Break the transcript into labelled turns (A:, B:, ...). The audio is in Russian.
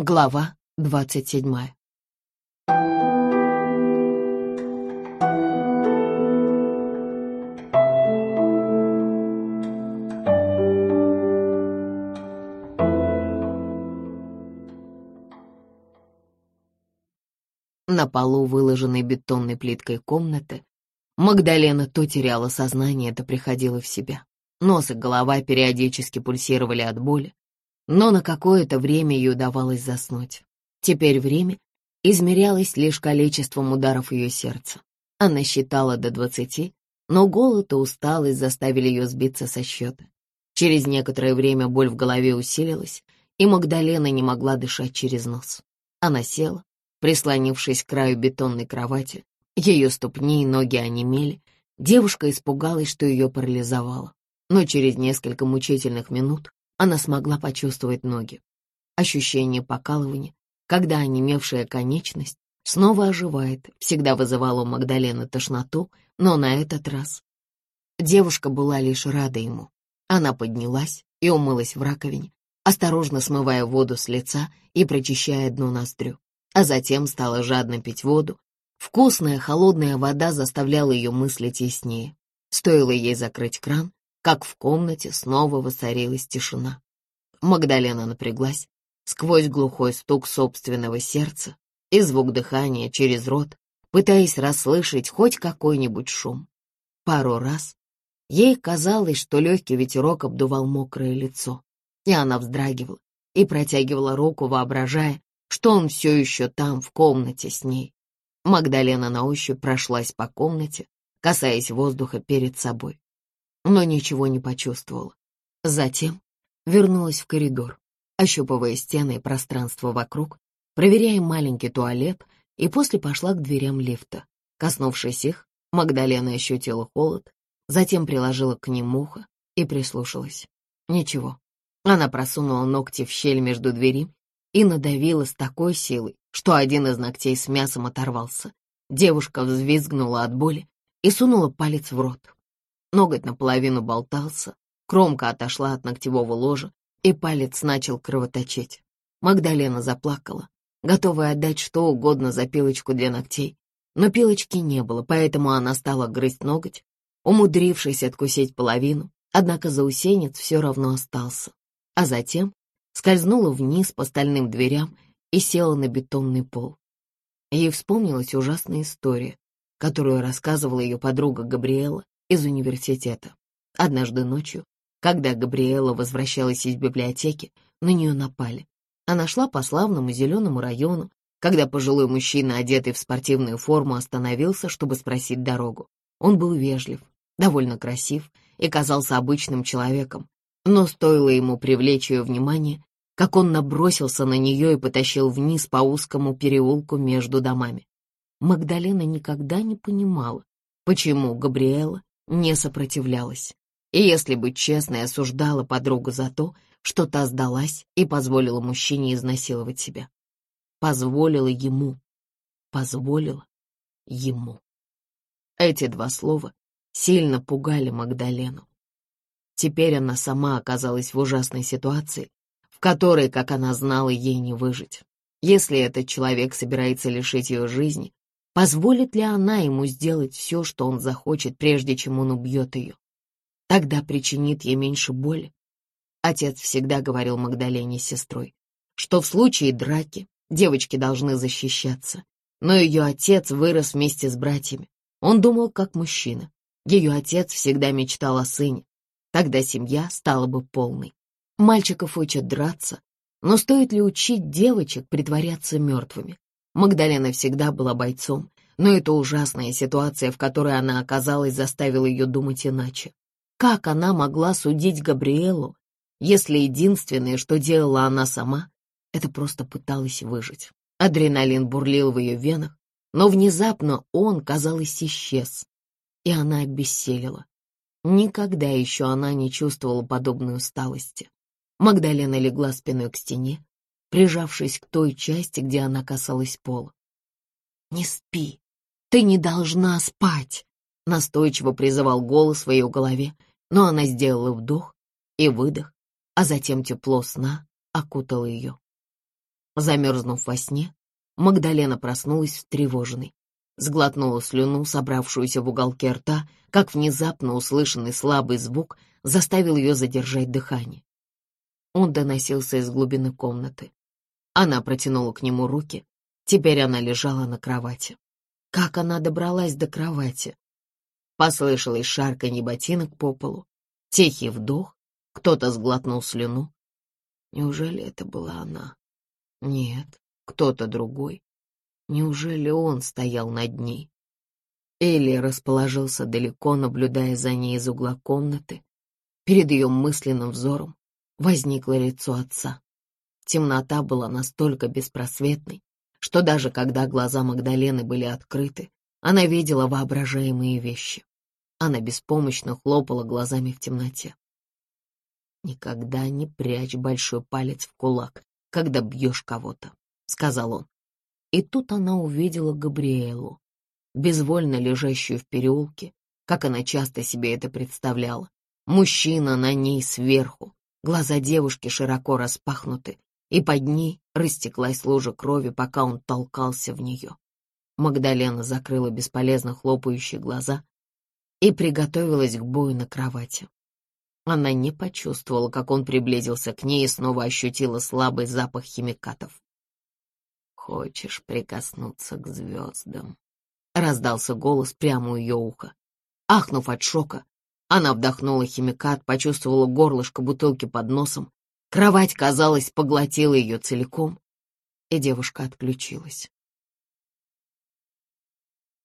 A: Глава двадцать седьмая. На полу, выложенной бетонной плиткой комнаты, Магдалена то теряла сознание, то приходила в себя. Нос и голова периодически пульсировали от боли, но на какое-то время ей удавалось заснуть. Теперь время измерялось лишь количеством ударов ее сердца. Она считала до двадцати, но голод и усталость заставили ее сбиться со счета. Через некоторое время боль в голове усилилась, и Магдалена не могла дышать через нос. Она села, прислонившись к краю бетонной кровати. Ее ступни и ноги онемели. Девушка испугалась, что ее парализовало. Но через несколько мучительных минут она смогла почувствовать ноги. Ощущение покалывания, когда онемевшая конечность снова оживает, всегда вызывало у Магдалены тошноту, но на этот раз девушка была лишь рада ему. Она поднялась и умылась в раковине, осторожно смывая воду с лица и прочищая дно ноздрю, а затем стала жадно пить воду. Вкусная холодная вода заставляла ее мыслить яснее. Стоило ей закрыть кран, как в комнате снова воцарилась тишина. Магдалена напряглась сквозь глухой стук собственного сердца и звук дыхания через рот, пытаясь расслышать хоть какой-нибудь шум. Пару раз ей казалось, что легкий ветерок обдувал мокрое лицо, и она вздрагивала и протягивала руку, воображая, что он все еще там, в комнате с ней. Магдалена на ощупь прошлась по комнате, касаясь воздуха перед собой но ничего не почувствовала. Затем вернулась в коридор, ощупывая стены и пространство вокруг, проверяя маленький туалет, и после пошла к дверям лифта. Коснувшись их, Магдалена ощутила холод, затем приложила к ним ухо и прислушалась. Ничего. Она просунула ногти в щель между двери и надавила с такой силой, что один из ногтей с мясом оторвался. Девушка взвизгнула от боли и сунула палец в рот. Ноготь наполовину болтался, кромка отошла от ногтевого ложа, и палец начал кровоточить. Магдалена заплакала, готовая отдать что угодно за пилочку для ногтей. Но пилочки не было, поэтому она стала грызть ноготь, умудрившись откусить половину, однако заусенец все равно остался. А затем скользнула вниз по стальным дверям и села на бетонный пол. Ей вспомнилась ужасная история, которую рассказывала ее подруга Габриэла из университета. Однажды ночью, когда Габриэла возвращалась из библиотеки, на нее напали. Она шла по славному зеленому району, когда пожилой мужчина, одетый в спортивную форму, остановился, чтобы спросить дорогу. Он был вежлив, довольно красив и казался обычным человеком, но стоило ему привлечь ее внимание, как он набросился на нее и потащил вниз по узкому переулку между домами. Магдалена никогда не понимала, почему Габриэла не сопротивлялась. И если быть честной, осуждала подругу за то, что та сдалась и позволила мужчине изнасиловать себя. Позволила ему. Позволила ему. Эти два слова сильно пугали Магдалену. Теперь она сама оказалась в ужасной ситуации, в которой, как она знала, ей не выжить. Если этот человек собирается лишить ее жизни, Позволит ли она ему сделать все, что он захочет, прежде чем он убьет ее? Тогда причинит ей меньше боли. Отец всегда говорил Магдалене с сестрой, что в случае драки девочки должны защищаться. Но ее отец вырос вместе с братьями. Он думал как мужчина. Ее отец всегда мечтал о сыне. Тогда семья стала бы полной. Мальчиков учат драться, но стоит ли учить девочек притворяться мертвыми? Магдалена всегда была бойцом, но эта ужасная ситуация, в которой она оказалась, заставила ее думать иначе. Как она могла судить Габриэлу, если единственное, что делала она сама, это просто пыталась выжить? Адреналин бурлил в ее венах, но внезапно он, казалось, исчез, и она обессилела. Никогда еще она не чувствовала подобной усталости. Магдалена легла спиной к стене, прижавшись к той части, где она касалась пола. «Не спи, ты не должна спать!» Настойчиво призывал голос в ее голове, но она сделала вдох и выдох, а затем тепло сна окутало ее. Замерзнув во сне, Магдалена проснулась встревоженной. Сглотнула слюну, собравшуюся в уголке рта, как внезапно услышанный слабый звук заставил ее задержать дыхание. Он доносился из глубины комнаты. Она протянула к нему руки. Теперь она лежала на кровати. Как она добралась до кровати? Послышалось шарканье ботинок по полу, тихий вдох, кто-то сглотнул слюну. Неужели это была она? Нет, кто-то другой. Неужели он стоял над ней? Элли расположился далеко, наблюдая за ней из угла комнаты. Перед ее мысленным взором возникло лицо отца. Темнота была настолько беспросветной, что даже когда глаза Магдалены были открыты, она видела воображаемые вещи. Она беспомощно хлопала глазами в темноте. «Никогда не прячь большой палец в кулак, когда бьешь кого-то», — сказал он. И тут она увидела Габриэлу, безвольно лежащую в переулке, как она часто себе это представляла. Мужчина на ней сверху, глаза девушки широко распахнуты, и под ней растеклась лужа крови, пока он толкался в нее. Магдалена закрыла бесполезно хлопающие глаза и приготовилась к бою на кровати. Она не почувствовала, как он приблизился к ней и снова ощутила слабый запах химикатов. «Хочешь прикоснуться к звездам?» — раздался голос прямо у ее уха. Ахнув от шока, она вдохнула химикат, почувствовала горлышко бутылки под носом. Кровать, казалось, поглотила ее целиком, и девушка отключилась.